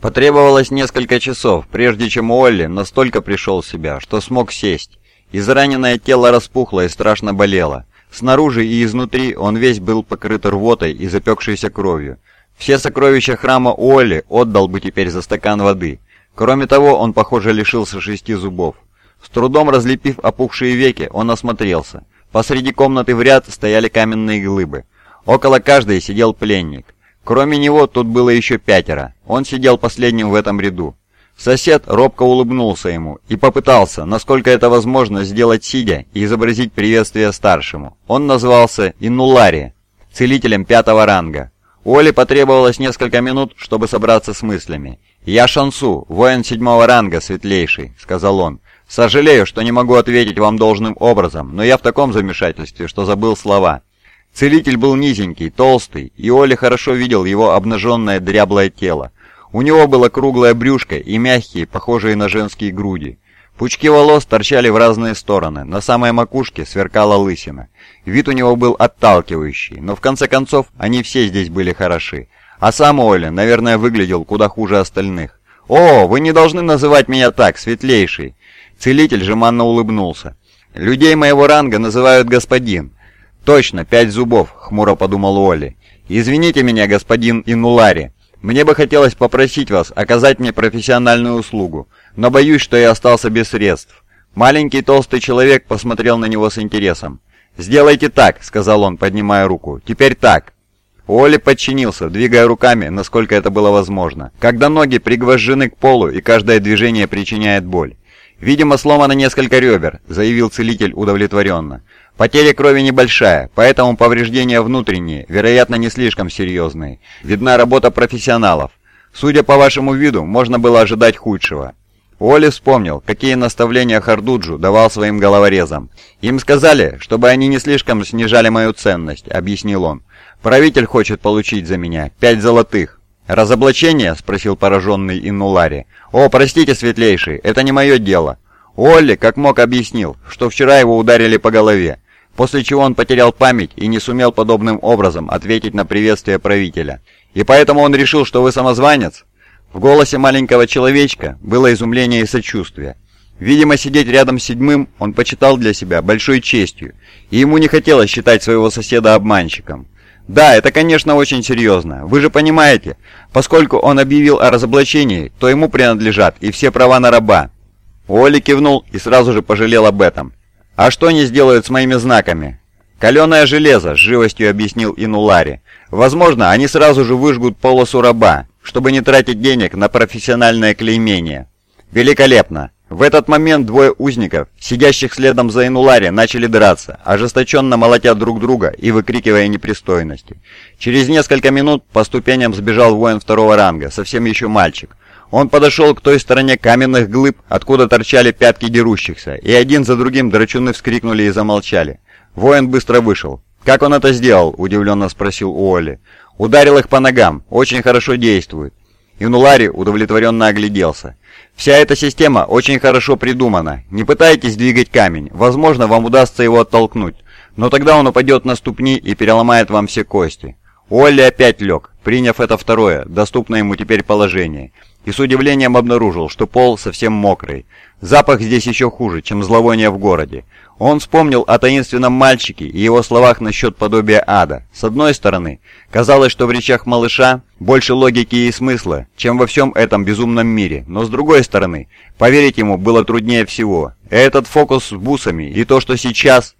Потребовалось несколько часов, прежде чем Уолли настолько пришел в себя, что смог сесть. Израненное тело распухло и страшно болело. Снаружи и изнутри он весь был покрыт рвотой и запекшейся кровью. Все сокровища храма Уолли отдал бы теперь за стакан воды. Кроме того, он, похоже, лишился шести зубов. С трудом разлепив опухшие веки, он осмотрелся. Посреди комнаты в ряд стояли каменные глыбы. Около каждой сидел пленник. Кроме него тут было еще пятеро. Он сидел последним в этом ряду. Сосед робко улыбнулся ему и попытался, насколько это возможно, сделать сидя и изобразить приветствие старшему. Он назвался Иннулари, целителем пятого ранга. Оле потребовалось несколько минут, чтобы собраться с мыслями. «Я Шансу, воин седьмого ранга, светлейший», — сказал он. «Сожалею, что не могу ответить вам должным образом, но я в таком замешательстве, что забыл слова». Целитель был низенький, толстый, и Оля хорошо видел его обнаженное дряблое тело. У него было круглое брюшко и мягкие, похожие на женские груди. Пучки волос торчали в разные стороны, на самой макушке сверкала лысина. Вид у него был отталкивающий, но в конце концов они все здесь были хороши. А сам Оля, наверное, выглядел куда хуже остальных. «О, вы не должны называть меня так, светлейший!» Целитель жеманно улыбнулся. «Людей моего ранга называют господин, «Точно, пять зубов», — хмуро подумал Уолли. «Извините меня, господин Инулари. Мне бы хотелось попросить вас оказать мне профессиональную услугу, но боюсь, что я остался без средств». Маленький толстый человек посмотрел на него с интересом. «Сделайте так», — сказал он, поднимая руку. «Теперь так». Уолли подчинился, двигая руками, насколько это было возможно. Когда ноги пригвожжены к полу и каждое движение причиняет боль. «Видимо, сломано несколько ребер», — заявил целитель удовлетворенно. «Потеря крови небольшая, поэтому повреждения внутренние, вероятно, не слишком серьезные. Видна работа профессионалов. Судя по вашему виду, можно было ожидать худшего». Уолли вспомнил, какие наставления Хардуджу давал своим головорезам. «Им сказали, чтобы они не слишком снижали мою ценность», — объяснил он. «Правитель хочет получить за меня пять золотых». «Разоблачение?» — спросил пораженный Иннулари. «О, простите, светлейший, это не мое дело». Олли, как мог, объяснил, что вчера его ударили по голове, после чего он потерял память и не сумел подобным образом ответить на приветствие правителя. «И поэтому он решил, что вы самозванец?» В голосе маленького человечка было изумление и сочувствие. Видимо, сидеть рядом с седьмым он почитал для себя большой честью, и ему не хотелось считать своего соседа обманщиком. Да, это, конечно, очень серьезно. Вы же понимаете, поскольку он объявил о разоблачении, то ему принадлежат и все права на раба. Уолли кивнул и сразу же пожалел об этом. А что они сделают с моими знаками? «Каленое железо», — с живостью объяснил Инулари. «Возможно, они сразу же выжгут полосу раба, чтобы не тратить денег на профессиональное клеймение». «Великолепно! В этот момент двое узников, сидящих следом за Инулари, начали драться, ожесточенно молотя друг друга и выкрикивая непристойности. Через несколько минут по ступеням сбежал воин второго ранга, совсем еще мальчик. Он подошел к той стороне каменных глыб, откуда торчали пятки дерущихся, и один за другим драчуны вскрикнули и замолчали. Воин быстро вышел. «Как он это сделал?» – удивленно спросил Уолли. «Ударил их по ногам. Очень хорошо действует». Инулари удовлетворенно огляделся. Вся эта система очень хорошо придумана. Не пытайтесь двигать камень, возможно, вам удастся его оттолкнуть, но тогда он упадет на ступни и переломает вам все кости. Уолли опять лег, приняв это второе, доступное ему теперь положение, и с удивлением обнаружил, что пол совсем мокрый. Запах здесь еще хуже, чем зловоние в городе. Он вспомнил о таинственном мальчике и его словах насчет подобия ада. С одной стороны, казалось, что в речах малыша больше логики и смысла, чем во всем этом безумном мире, но с другой стороны, поверить ему было труднее всего. Этот фокус с бусами и то, что сейчас...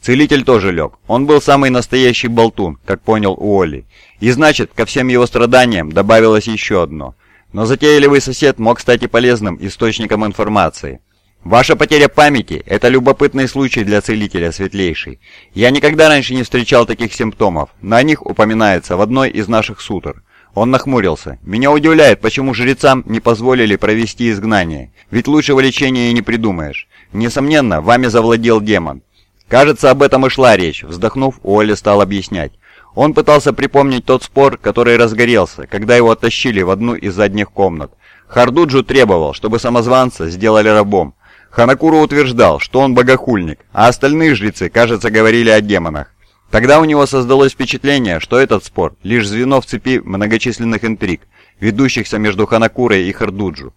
Целитель тоже лег. Он был самый настоящий болтун, как понял Уолли. И значит, ко всем его страданиям добавилось еще одно. Но затейливый сосед мог стать и полезным источником информации. Ваша потеря памяти – это любопытный случай для целителя, светлейший. Я никогда раньше не встречал таких симптомов, но о них упоминается в одной из наших сутр. Он нахмурился. «Меня удивляет, почему жрецам не позволили провести изгнание. Ведь лучшего лечения и не придумаешь. Несомненно, вами завладел демон». Кажется, об этом и шла речь. Вздохнув, Уолли стал объяснять. Он пытался припомнить тот спор, который разгорелся, когда его оттащили в одну из задних комнат. Хардуджу требовал, чтобы самозванца сделали рабом, Ханакуру утверждал, что он богохульник, а остальные жрецы, кажется, говорили о демонах. Тогда у него создалось впечатление, что этот спор – лишь звено в цепи многочисленных интриг, ведущихся между Ханакурой и Хардуджу.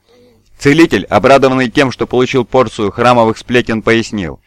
Целитель, обрадованный тем, что получил порцию храмовых сплетен, пояснил.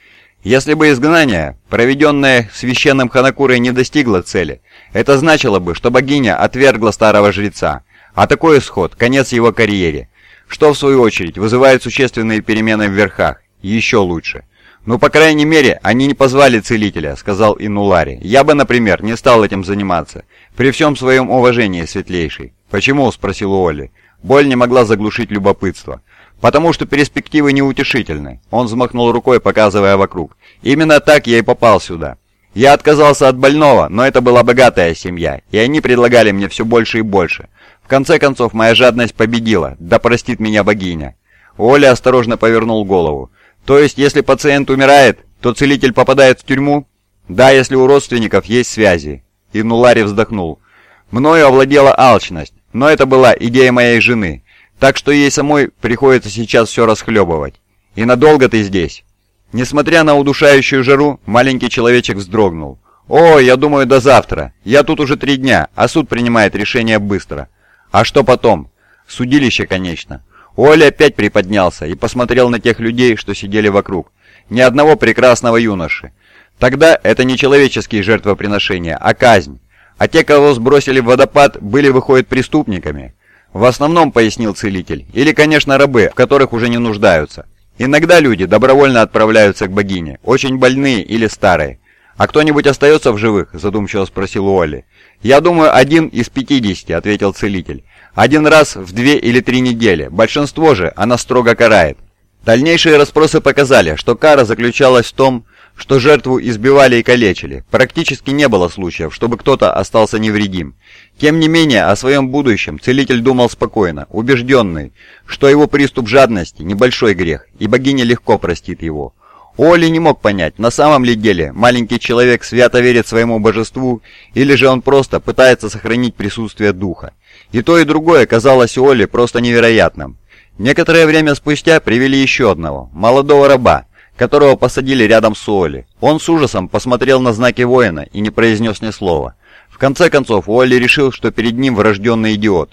Если бы изгнание, проведенное священным Ханакурой, не достигло цели, это значило бы, что богиня отвергла старого жреца, а такой исход – конец его карьере, что в свою очередь вызывает существенные перемены в верхах, еще лучше. «Ну, по крайней мере, они не позвали целителя», — сказал Инулари. «Я бы, например, не стал этим заниматься. При всем своем уважении, светлейший». «Почему?» — спросил Уолли. Боль не могла заглушить любопытство. «Потому что перспективы неутешительны», — он взмахнул рукой, показывая вокруг. «Именно так я и попал сюда. Я отказался от больного, но это была богатая семья, и они предлагали мне все больше и больше. В конце концов, моя жадность победила, да простит меня богиня». Оля осторожно повернул голову. «То есть, если пациент умирает, то целитель попадает в тюрьму?» «Да, если у родственников есть связи». И Нулари вздохнул. «Мною овладела алчность, но это была идея моей жены, так что ей самой приходится сейчас все расхлебывать. И надолго ты здесь?» Несмотря на удушающую жару, маленький человечек вздрогнул. «О, я думаю, до завтра. Я тут уже три дня, а суд принимает решение быстро. А что потом? Судилище, конечно». Оля опять приподнялся и посмотрел на тех людей, что сидели вокруг. Ни одного прекрасного юноши. Тогда это не человеческие жертвоприношения, а казнь. А те, кого сбросили в водопад, были, выходят, преступниками. В основном, пояснил целитель, или, конечно, рабы, в которых уже не нуждаются. Иногда люди добровольно отправляются к богине, очень больные или старые. «А кто-нибудь остается в живых?» – задумчиво спросил Уолли. «Я думаю, один из пятидесяти», – ответил целитель. «Один раз в две или три недели. Большинство же она строго карает». Дальнейшие расспросы показали, что кара заключалась в том, что жертву избивали и калечили. Практически не было случаев, чтобы кто-то остался невредим. Тем не менее, о своем будущем целитель думал спокойно, убежденный, что его приступ жадности – небольшой грех, и богиня легко простит его. Оли не мог понять, на самом ли деле маленький человек свято верит своему божеству, или же он просто пытается сохранить присутствие духа. И то, и другое казалось Оли просто невероятным. Некоторое время спустя привели еще одного, молодого раба, которого посадили рядом с Уолли. Он с ужасом посмотрел на знаки воина и не произнес ни слова. В конце концов, Уолли решил, что перед ним врожденный идиот.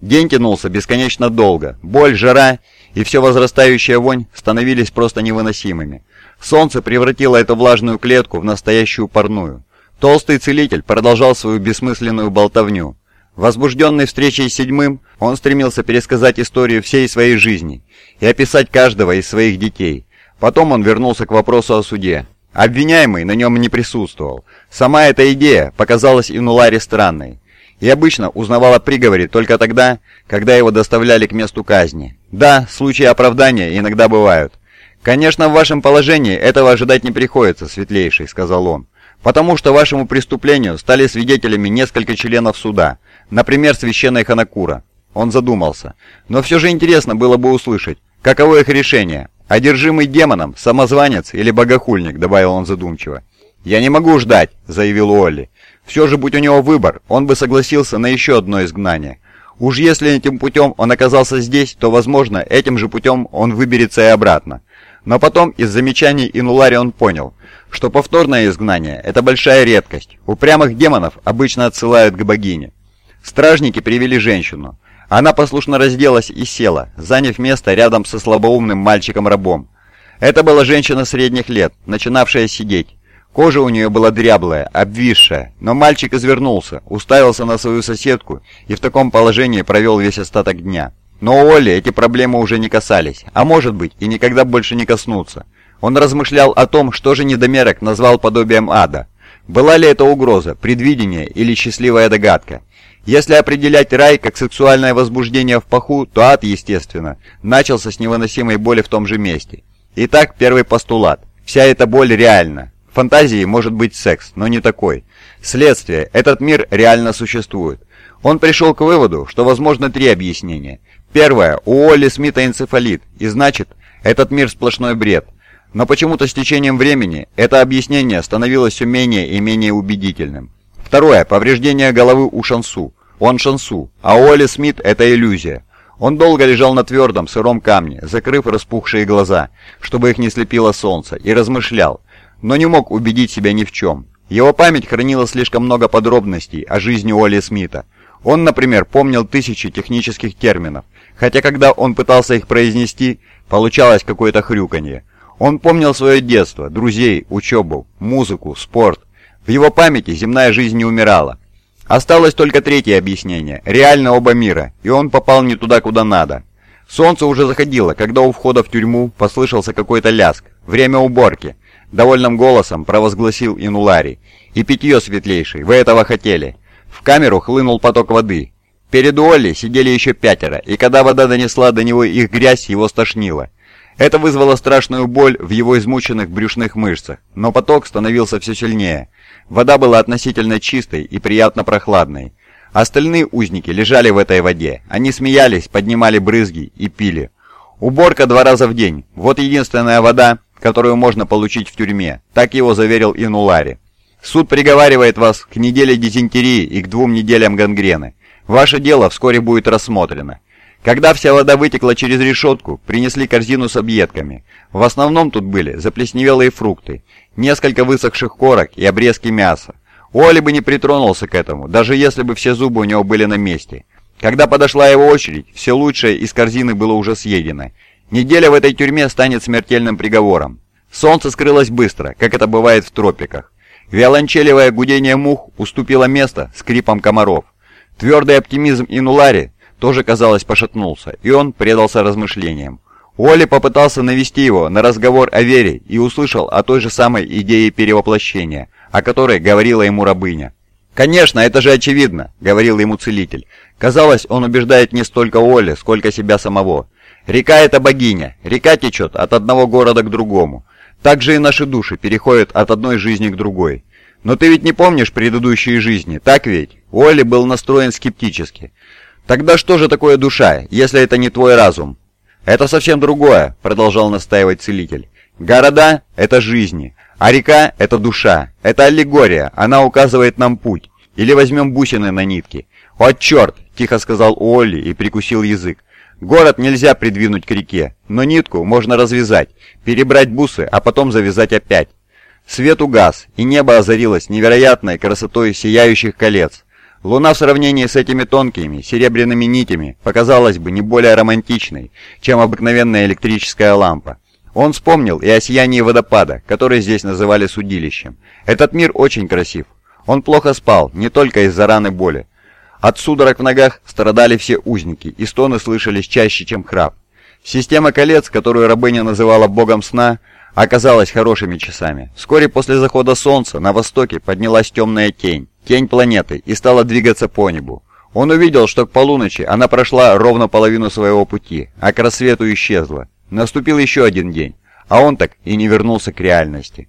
День тянулся бесконечно долго. Боль, жара и все возрастающая вонь становились просто невыносимыми. Солнце превратило эту влажную клетку в настоящую парную. Толстый целитель продолжал свою бессмысленную болтовню. Возбужденный встречей с седьмым, он стремился пересказать историю всей своей жизни и описать каждого из своих детей. Потом он вернулся к вопросу о суде. Обвиняемый на нем не присутствовал. Сама эта идея показалась Инуларе странной. И обычно узнавал о приговоре только тогда, когда его доставляли к месту казни. Да, случаи оправдания иногда бывают. «Конечно, в вашем положении этого ожидать не приходится, светлейший», — сказал он. «Потому что вашему преступлению стали свидетелями несколько членов суда, например, священная Ханакура». Он задумался. «Но все же интересно было бы услышать, каково их решение, «Одержимый демоном, самозванец или богохульник», — добавил он задумчиво. «Я не могу ждать», — заявил Олли. «Все же, будь у него выбор, он бы согласился на еще одно изгнание. Уж если этим путем он оказался здесь, то, возможно, этим же путем он выберется и обратно. Но потом из замечаний Инулари он понял, что повторное изгнание – это большая редкость. Упрямых демонов обычно отсылают к богине. Стражники привели женщину. Она послушно разделась и села, заняв место рядом со слабоумным мальчиком-рабом. Это была женщина средних лет, начинавшая сидеть. Кожа у нее была дряблая, обвисшая, но мальчик извернулся, уставился на свою соседку и в таком положении провел весь остаток дня. Но у Оли эти проблемы уже не касались, а может быть и никогда больше не коснутся. Он размышлял о том, что же недомерок назвал подобием ада. Была ли это угроза, предвидение или счастливая догадка? Если определять рай как сексуальное возбуждение в паху, то ад, естественно, начался с невыносимой боли в том же месте. Итак, первый постулат. Вся эта боль реальна. В фантазии может быть секс, но не такой. Следствие. Этот мир реально существует. Он пришел к выводу, что возможно три объяснения. Первое. У Олли Смита энцефалит, и значит, этот мир сплошной бред. Но почему-то с течением времени это объяснение становилось все менее и менее убедительным. Второе. Повреждение головы у Шансу. Он Шансу, а Уолли Смит – это иллюзия. Он долго лежал на твердом, сыром камне, закрыв распухшие глаза, чтобы их не слепило солнце, и размышлял, но не мог убедить себя ни в чем. Его память хранила слишком много подробностей о жизни Уолли Смита. Он, например, помнил тысячи технических терминов, хотя когда он пытался их произнести, получалось какое-то хрюканье. Он помнил свое детство, друзей, учебу, музыку, спорт. В его памяти земная жизнь не умирала. Осталось только третье объяснение. Реально оба мира, и он попал не туда, куда надо. Солнце уже заходило, когда у входа в тюрьму послышался какой-то ляск. Время уборки. Довольным голосом провозгласил Инулари. И питье светлейший, вы этого хотели. В камеру хлынул поток воды. Перед Уолли сидели еще пятеро, и когда вода донесла до него их грязь, его стошнило. Это вызвало страшную боль в его измученных брюшных мышцах, но поток становился все сильнее. Вода была относительно чистой и приятно прохладной. Остальные узники лежали в этой воде. Они смеялись, поднимали брызги и пили. Уборка два раза в день. Вот единственная вода, которую можно получить в тюрьме. Так его заверил Инулари. Суд приговаривает вас к неделе дизентерии и к двум неделям гангрены. Ваше дело вскоре будет рассмотрено. Когда вся вода вытекла через решетку, принесли корзину с объедками. В основном тут были заплесневелые фрукты, несколько высохших корок и обрезки мяса. Уолли бы не притронулся к этому, даже если бы все зубы у него были на месте. Когда подошла его очередь, все лучшее из корзины было уже съедено. Неделя в этой тюрьме станет смертельным приговором. Солнце скрылось быстро, как это бывает в тропиках. Виолончелевое гудение мух уступило место скрипам комаров. Твердый оптимизм Инулари тоже, казалось, пошатнулся, и он предался размышлениям. Уолли попытался навести его на разговор о вере и услышал о той же самой идее перевоплощения, о которой говорила ему рабыня. «Конечно, это же очевидно», — говорил ему целитель. Казалось, он убеждает не столько Уолли, сколько себя самого. «Река — это богиня, река течет от одного города к другому. Так же и наши души переходят от одной жизни к другой. Но ты ведь не помнишь предыдущие жизни, так ведь?» Уолли был настроен скептически. «Тогда что же такое душа, если это не твой разум?» «Это совсем другое», — продолжал настаивать целитель. «Города — это жизни, а река — это душа. Это аллегория, она указывает нам путь. Или возьмем бусины на нитке». «О, черт!» — тихо сказал Уолли и прикусил язык. «Город нельзя придвинуть к реке, но нитку можно развязать, перебрать бусы, а потом завязать опять». Свет угас, и небо озарилось невероятной красотой сияющих колец. Луна в сравнении с этими тонкими, серебряными нитями показалась бы не более романтичной, чем обыкновенная электрическая лампа. Он вспомнил и о сиянии водопада, который здесь называли судилищем. Этот мир очень красив. Он плохо спал, не только из-за раны боли. От судорог в ногах страдали все узники, и стоны слышались чаще, чем храп. Система колец, которую рабыня называла богом сна, оказалась хорошими часами. Вскоре после захода солнца на востоке поднялась темная тень тень планеты и стала двигаться по небу. Он увидел, что к полуночи она прошла ровно половину своего пути, а к рассвету исчезла. Наступил еще один день, а он так и не вернулся к реальности.